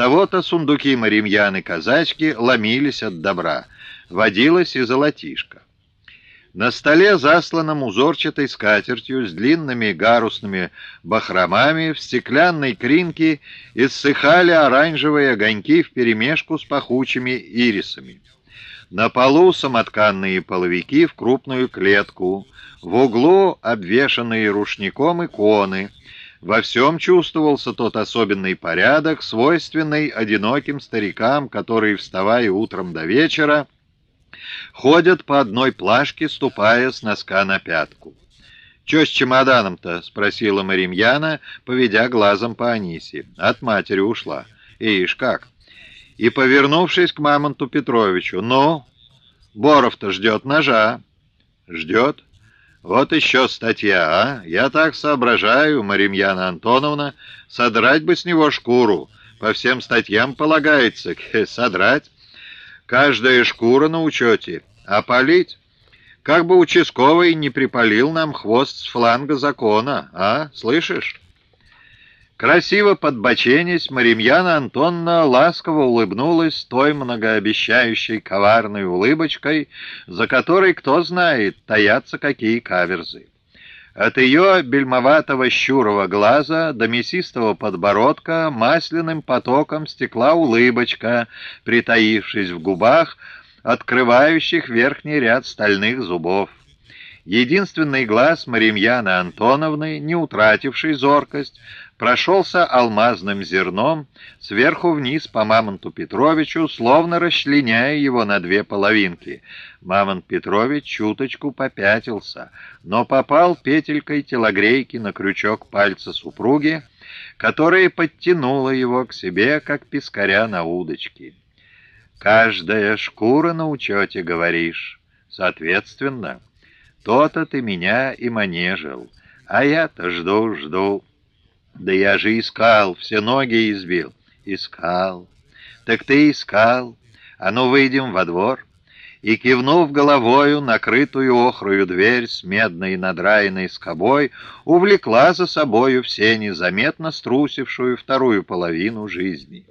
Оттого-то сундуки маримьяны-казачки ломились от добра. Водилась и золотишко. На столе, засланном узорчатой скатертью с длинными гарусными бахромами, в стеклянной кринке иссыхали оранжевые огоньки вперемешку с пахучими ирисами. На полу самотканные половики в крупную клетку, в углу обвешанные рушником иконы. Во всем чувствовался тот особенный порядок, свойственный одиноким старикам, которые, вставая утром до вечера, ходят по одной плашке, ступая с носка на пятку. «Че с чемоданом-то?» — спросила Маримьяна, поведя глазом по Анисе. От матери ушла. «Ишь, как?» и, повернувшись к Мамонту Петровичу, «Ну, Боров-то ждет ножа». «Ждет? Вот еще статья, а? Я так соображаю, Маримьяна Антоновна, содрать бы с него шкуру. По всем статьям полагается, содрать. Каждая шкура на учете. А полить? Как бы участковый не припалил нам хвост с фланга закона, а? Слышишь?» Красиво подбоченясь, Маримьяна Антонна ласково улыбнулась той многообещающей коварной улыбочкой, за которой, кто знает, таятся какие каверзы. От ее бельмоватого щурого глаза до мясистого подбородка масляным потоком стекла улыбочка, притаившись в губах, открывающих верхний ряд стальных зубов. Единственный глаз Маримьяны Антоновны, не утративший зоркость, прошелся алмазным зерном сверху вниз по Мамонту Петровичу, словно расчленяя его на две половинки. Мамонт Петрович чуточку попятился, но попал петелькой телогрейки на крючок пальца супруги, которая подтянула его к себе, как пескаря на удочке. «Каждая шкура на учете, говоришь. Соответственно, то-то ты меня и манежил, а я-то жду, жду». Да я же искал, все ноги избил. Искал. Так ты искал. А ну, выйдем во двор. И, кивнув головою, накрытую охрую дверь с медной надраенной скобой, увлекла за собою все незаметно струсившую вторую половину жизни.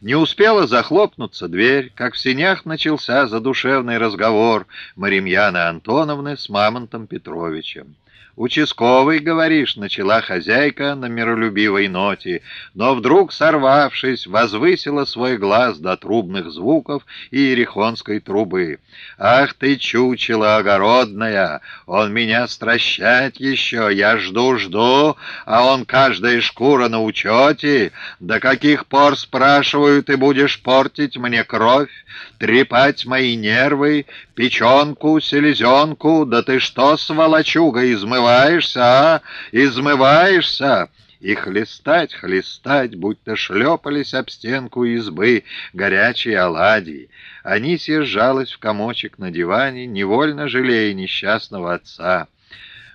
Не успела захлопнуться дверь, как в синях начался задушевный разговор Маримьяны Антоновны с Мамонтом Петровичем. «Участковый, говоришь», — начала хозяйка на миролюбивой ноте, но вдруг, сорвавшись, возвысила свой глаз до трубных звуков и ерехонской трубы. «Ах ты, чучело огородная! Он меня стращать еще! Я жду-жду, а он каждая шкура на учете! До каких пор, спрашиваю, ты будешь портить мне кровь, трепать мои нервы, печенку, селезенку? Да ты что, сволочуга, измываешь?» измываешься, а? Измываешься!» И хлестать, хлестать, будто шлепались об стенку избы горячие оладьи. Анисия сжалась в комочек на диване, невольно жалея несчастного отца.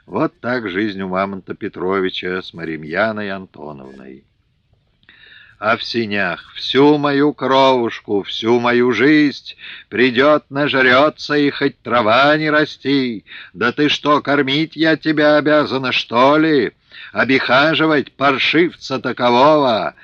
Вот так жизнь у Мамонта Петровича с Маримьяной Антоновной а в синях всю мою кровушку, всю мою жизнь придет, нажрется и хоть трава не расти. Да ты что, кормить я тебя обязана, что ли? Обихаживать паршивца такового?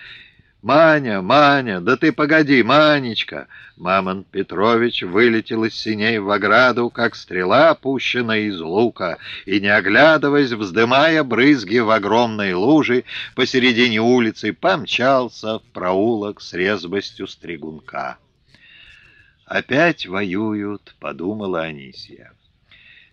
«Маня, Маня, да ты погоди, Манечка!» Мамон Петрович вылетел из синей в ограду, как стрела, пущенная из лука, и, не оглядываясь, вздымая брызги в огромной луже, посередине улицы помчался в проулок с резвостью стригунка. «Опять воюют», — подумала Анисия.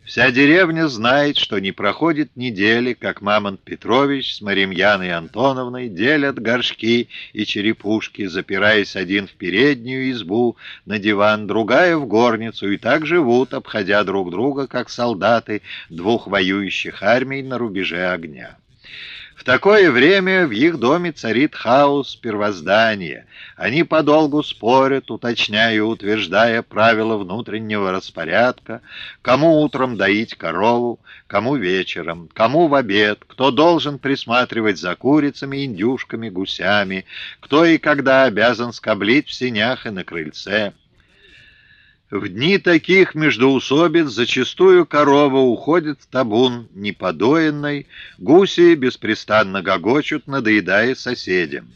Вся деревня знает, что не проходит недели, как Мамонт Петрович с Маримьяной Антоновной делят горшки и черепушки, запираясь один в переднюю избу на диван, другая в горницу, и так живут, обходя друг друга, как солдаты двух воюющих армий на рубеже огня. В такое время в их доме царит хаос первоздания. Они подолгу спорят, уточняя и утверждая правила внутреннего распорядка, кому утром доить корову, кому вечером, кому в обед, кто должен присматривать за курицами, индюшками, гусями, кто и когда обязан скоблить в синях и на крыльце. В дни таких междоусобиц зачастую корова уходит в табун неподоенной, гуси беспрестанно гогочут, надоедая соседям.